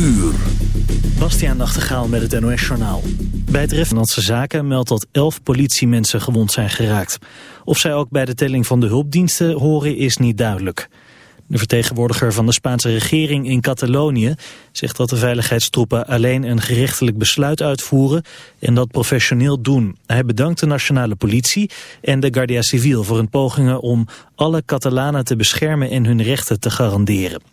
uur. Bastiaan Nachtegaal met het NOS-journaal. Bij het Nederlandse Zaken meldt dat elf politiemensen gewond zijn geraakt. Of zij ook bij de telling van de hulpdiensten horen is niet duidelijk. De vertegenwoordiger van de Spaanse regering in Catalonië zegt dat de veiligheidstroepen alleen een gerechtelijk besluit uitvoeren en dat professioneel doen. Hij bedankt de nationale politie en de Guardia Civil voor hun pogingen om alle Catalanen te beschermen en hun rechten te garanderen.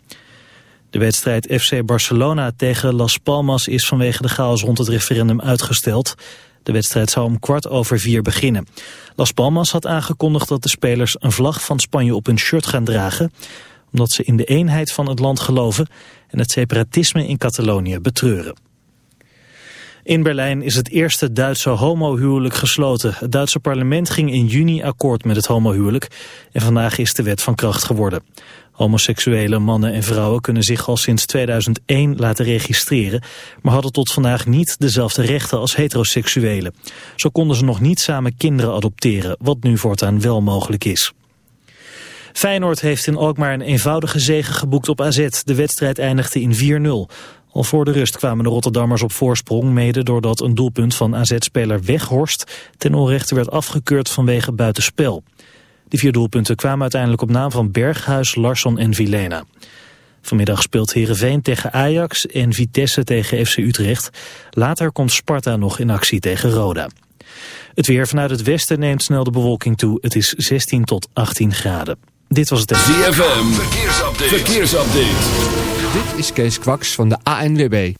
De wedstrijd FC Barcelona tegen Las Palmas is vanwege de chaos rond het referendum uitgesteld. De wedstrijd zou om kwart over vier beginnen. Las Palmas had aangekondigd dat de spelers een vlag van Spanje op hun shirt gaan dragen... omdat ze in de eenheid van het land geloven en het separatisme in Catalonië betreuren. In Berlijn is het eerste Duitse homohuwelijk gesloten. Het Duitse parlement ging in juni akkoord met het homohuwelijk en vandaag is de wet van kracht geworden. Homoseksuele mannen en vrouwen kunnen zich al sinds 2001 laten registreren, maar hadden tot vandaag niet dezelfde rechten als heteroseksuelen. Zo konden ze nog niet samen kinderen adopteren, wat nu voortaan wel mogelijk is. Feyenoord heeft in Alkmaar een eenvoudige zege geboekt op AZ. De wedstrijd eindigde in 4-0. Al voor de rust kwamen de Rotterdammers op voorsprong, mede doordat een doelpunt van AZ-speler Weghorst ten onrechte werd afgekeurd vanwege buitenspel. De vier doelpunten kwamen uiteindelijk op naam van Berghuis, Larsson en Vilena. Vanmiddag speelt Heerenveen tegen Ajax en Vitesse tegen FC Utrecht. Later komt Sparta nog in actie tegen Roda. Het weer vanuit het westen neemt snel de bewolking toe. Het is 16 tot 18 graden. Dit was het... ZFM, verkeersupdate. verkeersupdate. Dit is Kees Kwaks van de ANWB.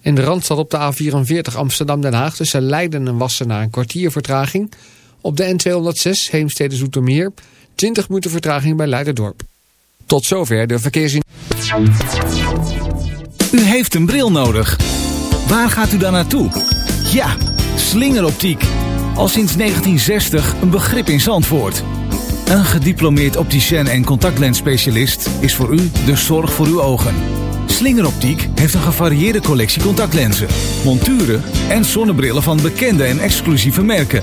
In de Randstad op de A44 Amsterdam-Den Haag tussen Leiden en Wassenaar een kwartier vertraging... Op de N206 Heemstede Zoetermeer 20 minuten vertraging bij Leiderdorp. Tot zover de verkeersin. U heeft een bril nodig. Waar gaat u dan naartoe? Ja, slingeroptiek. Al sinds 1960 een begrip in Zandvoort. Een gediplomeerd opticien en contactlensspecialist is voor u de zorg voor uw ogen. Slingeroptiek heeft een gevarieerde collectie contactlenzen, monturen en zonnebrillen van bekende en exclusieve merken.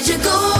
let you go.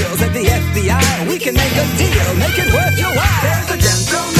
deals at the FBI. We can make a deal, make it worth your while. There's a gentleman.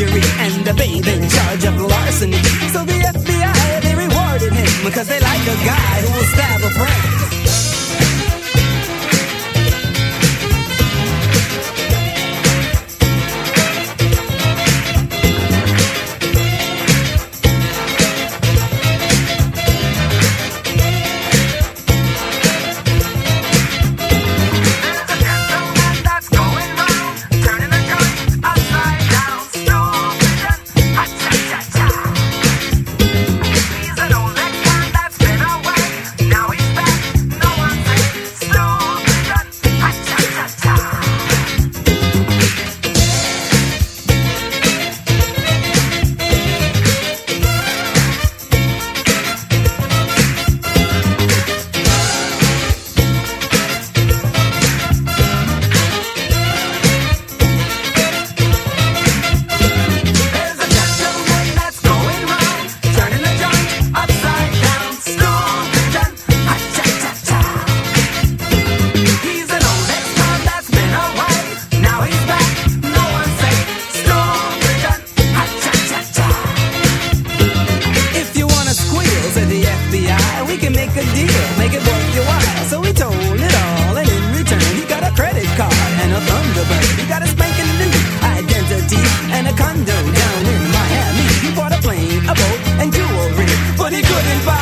and a bathing charge of larceny. So the FBI, they rewarded him because they like a guy who will stab a friend. FBI, we can make a deal, make it worth your while. So he told it all, and in return, he got a credit card and a Thunderbird. He got a spanking new identity and a condo down in Miami. He bought a plane, a boat, and jewelry, but he couldn't buy.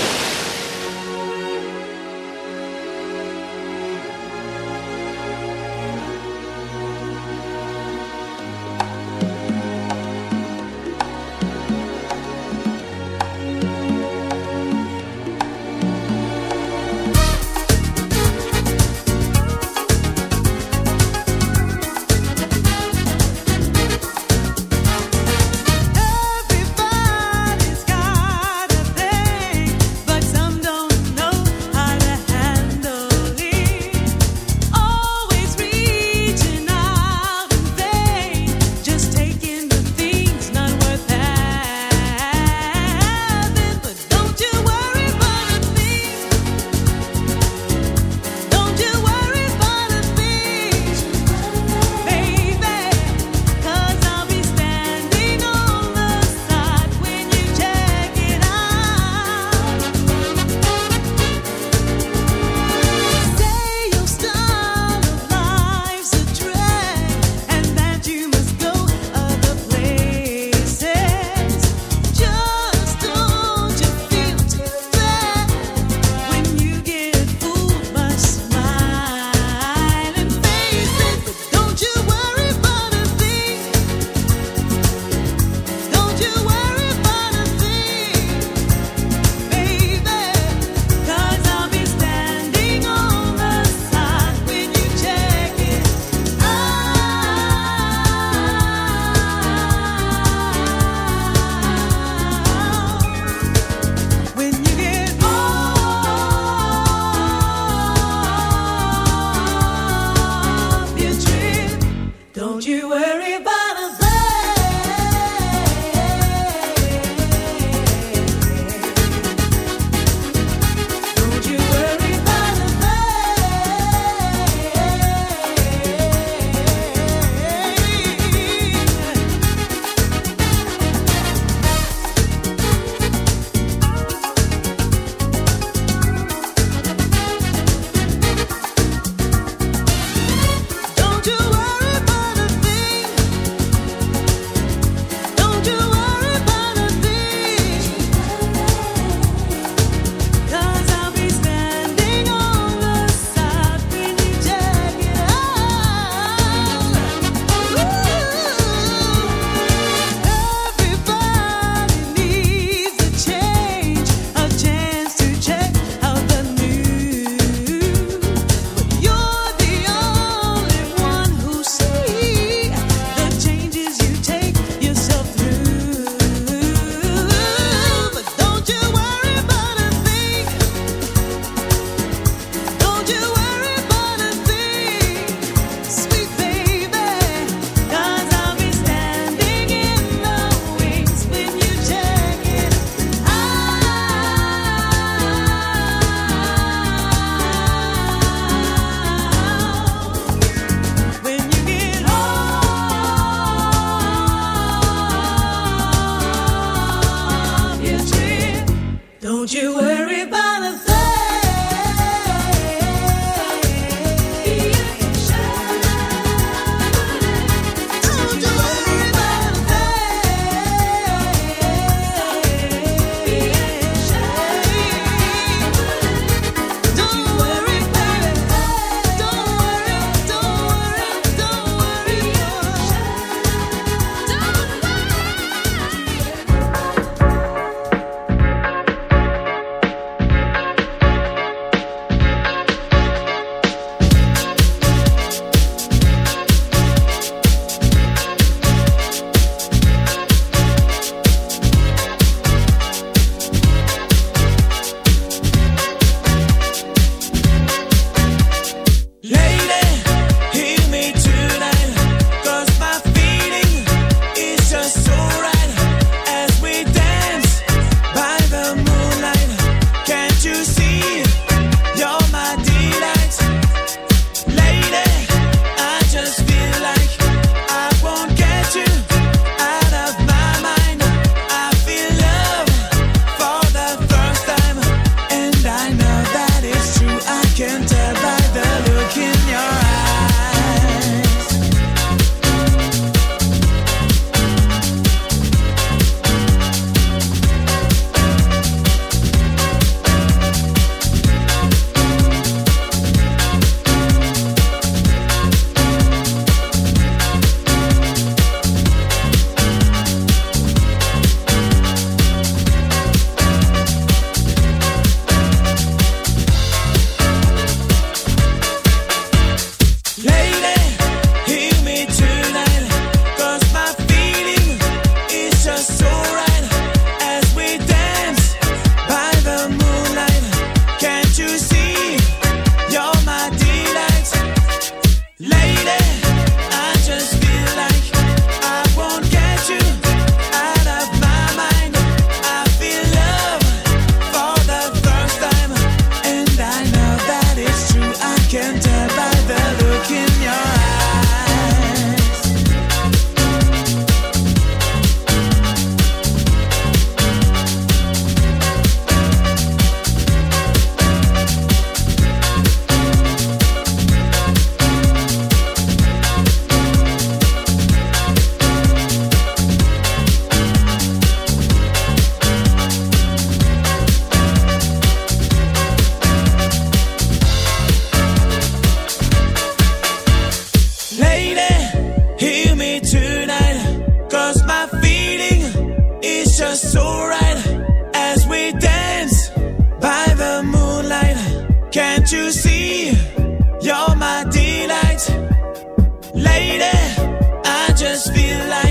just feel like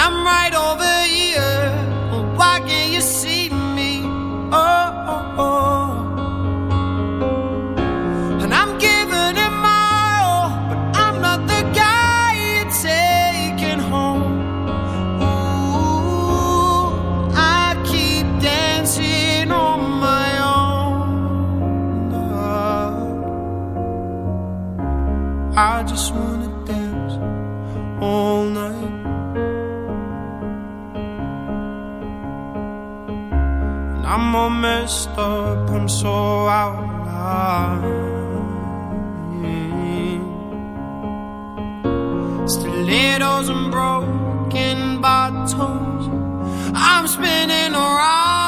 I'm right over here. Well, why can't you see me? Oh. stop, I'm so out of line. Yeah. Stilettos and broken bottles, I'm spinning around.